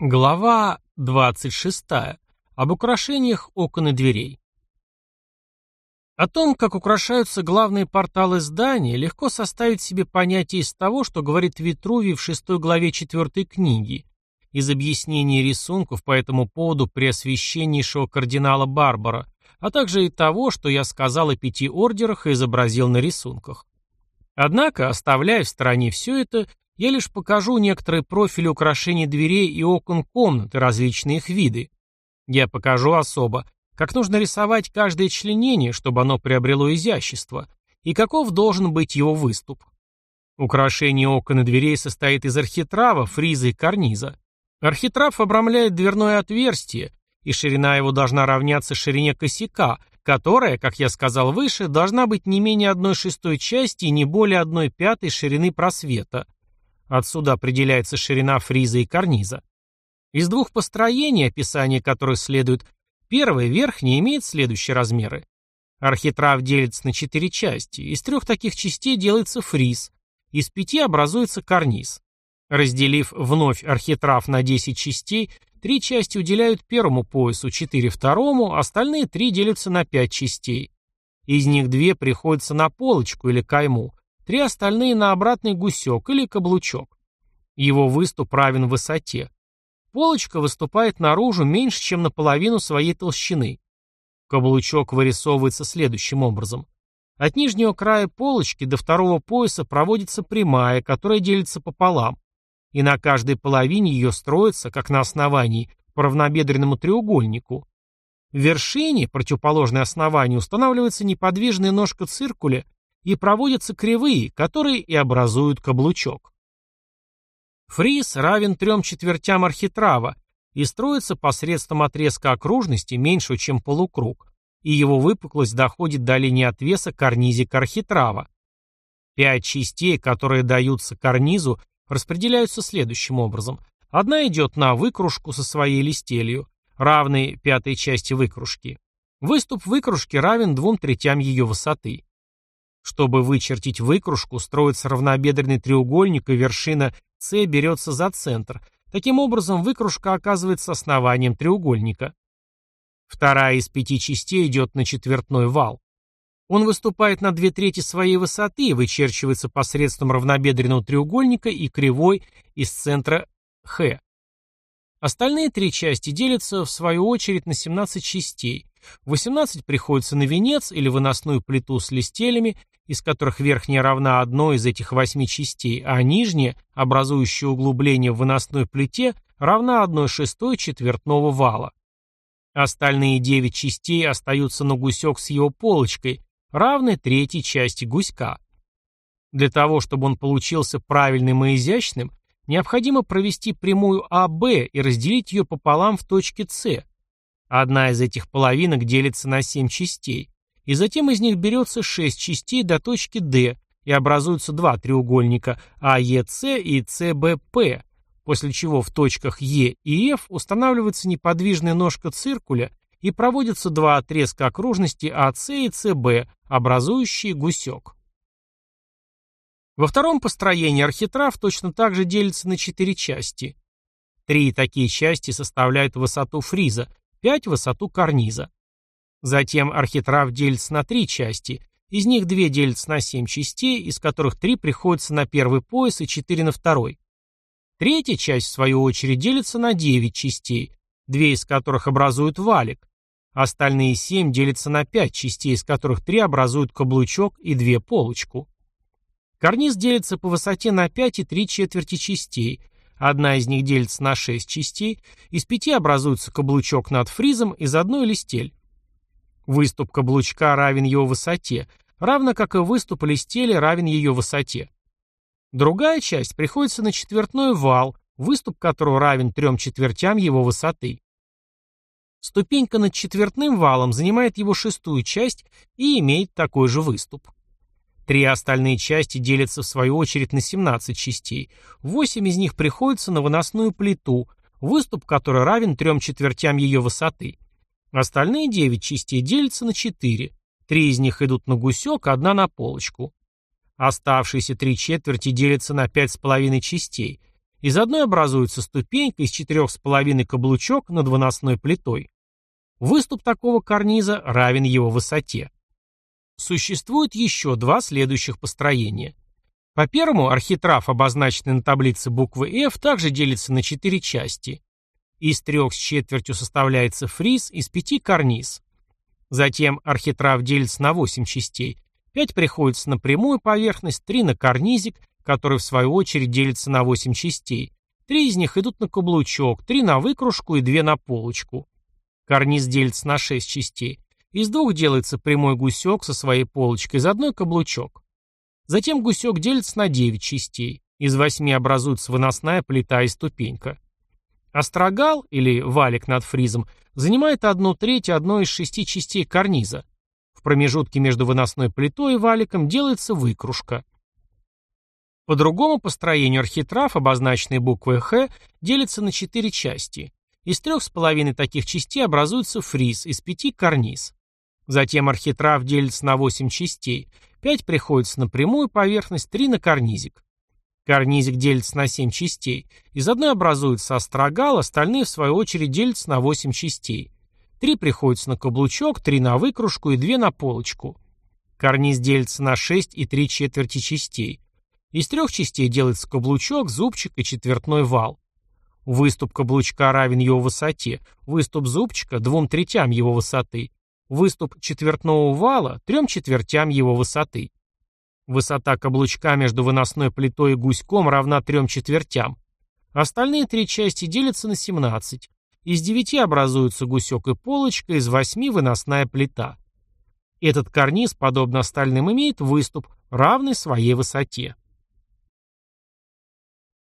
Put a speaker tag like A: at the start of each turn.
A: Глава 26. Об украшениях окон и дверей. О том, как украшаются главные порталы здания, легко составить себе понятие из того, что говорит Витрувий в шестой главе четвертой книги, из объяснений рисунков по этому поводу преосвященнейшего кардинала Барбара, а также и того, что я сказал о пяти ордерах и изобразил на рисунках. Однако, оставляя в стороне все это, я лишь покажу некоторые профили украшений дверей и окон комнаты, различные их виды. Я покажу особо, как нужно рисовать каждое членение, чтобы оно приобрело изящество, и каков должен быть его выступ. Украшение окон и дверей состоит из архитрава, фриза и карниза. Архитрав обрамляет дверное отверстие, и ширина его должна равняться ширине косяка, которая, как я сказал выше, должна быть не менее одной шестой части и не более одной пятой ширины просвета. Отсюда определяется ширина фриза и карниза. Из двух построений, описание которых следует, первое, верхнее, имеет следующие размеры. Архитрав делится на четыре части, из трех таких частей делается фриз, из пяти образуется карниз. Разделив вновь архитрав на 10 частей, три части уделяют первому поясу, четыре второму, остальные три делятся на пять частей. Из них две приходятся на полочку или кайму, Три остальные на обратный гусек или каблучок. Его выступ равен высоте. Полочка выступает наружу меньше, чем наполовину своей толщины. Каблучок вырисовывается следующим образом. От нижнего края полочки до второго пояса проводится прямая, которая делится пополам, и на каждой половине ее строится, как на основании, по равнобедренному треугольнику. В вершине, противоположной основанию, устанавливается неподвижная ножка циркуля и проводятся кривые, которые и образуют каблучок. Фриз равен трем четвертям архитрава и строится посредством отрезка окружности меньшего, чем полукруг, и его выпуклость доходит до линии отвеса карнизика архитрава. Пять частей, которые даются карнизу, распределяются следующим образом. Одна идет на выкружку со своей листелью, равной пятой части выкружки. Выступ выкружки равен двум третям ее высоты. Чтобы вычертить выкружку, строится равнобедренный треугольник, и вершина С берется за центр. Таким образом, выкружка оказывается основанием треугольника. Вторая из пяти частей идет на четвертной вал. Он выступает на две трети своей высоты и вычерчивается посредством равнобедренного треугольника и кривой из центра Х. Остальные три части делятся, в свою очередь, на 17 частей. 18 приходится на венец или выносную плиту с листелями из которых верхняя равна одной из этих восьми частей, а нижняя, образующая углубление в выносной плите, равна одной шестой четвертного вала. Остальные девять частей остаются на гусек с его полочкой, равной третьей части гуська. Для того, чтобы он получился правильным и изящным, необходимо провести прямую АБ и разделить ее пополам в точке С. Одна из этих половинок делится на семь частей, и затем из них берется шесть частей до точки D, и образуются два треугольника АЕЦ и ЦБП, после чего в точках Е и F устанавливается неподвижная ножка циркуля и проводятся два отрезка окружности АС и ЦБ, образующие гусек. Во втором построении архитрав точно так же делится на четыре части. Три такие части составляют высоту фриза, пять – высоту карниза. Затем архитрав делится на три части, из них две делятся на семь частей, из которых три приходятся на первый пояс и четыре на второй. Третья часть, в свою очередь, делится на девять частей, две из которых образуют валик. Остальные семь делятся на пять частей, из которых три образуют каблучок и две полочку. Карниз делится по высоте на пять и три четверти частей, одна из них делится на шесть частей, из пяти образуется каблучок над фризом, из одной листель. Выступ каблучка равен его высоте, равно как и выступ листели равен ее высоте. Другая часть приходится на четвертной вал, выступ которого равен трем четвертям его высоты. Ступенька над четвертным валом занимает его шестую часть и имеет такой же выступ. Три остальные части делятся в свою очередь на 17 частей. Восемь из них приходится на выносную плиту, выступ которой равен трем четвертям ее высоты. Остальные девять частей делятся на четыре. Три из них идут на гусек, одна на полочку. Оставшиеся три четверти делятся на пять с половиной частей. Из одной образуется ступенька из четырех с половиной каблучок над выносной плитой. Выступ такого карниза равен его высоте. Существует еще два следующих построения. По первому архитрав, обозначенный на таблице буквы F, также делится на четыре части. Из трех с четвертью составляется фриз, из пяти – карниз. Затем архитрав делится на восемь частей. Пять приходится на прямую поверхность, три на карнизик, который в свою очередь делится на восемь частей. Три из них идут на каблучок, три на выкружку и две на полочку. Карниз делится на шесть частей. Из двух делается прямой гусек со своей полочкой, из одной каблучок. Затем гусек делится на девять частей. Из восьми образуется выносная плита и ступенька. Острогал, или валик над фризом, занимает одну треть одной из шести частей карниза. В промежутке между выносной плитой и валиком делается выкружка. По другому построению архитрав, обозначенный буквой «Х», делится на четыре части. Из трех с половиной таких частей образуется фриз, из пяти – карниз. Затем архитрав делится на восемь частей. Пять приходится на прямую поверхность, три на карнизик. Карнизик делится на семь частей. Из одной образуется острогал, остальные, в свою очередь, делятся на восемь частей. Три приходится на каблучок, три на выкружку и две на полочку. Карниз делится на шесть и три четверти частей. Из трех частей делается каблучок, зубчик и четвертной вал. Выступ каблучка равен его высоте, выступ зубчика – двум третям его высоты, выступ четвертного вала – трем четвертям его высоты. Высота каблучка между выносной плитой и гуськом равна трем четвертям. Остальные три части делятся на 17. Из девяти образуются гусек и полочка, из восьми выносная плита. Этот карниз, подобно остальным, имеет выступ, равный своей высоте.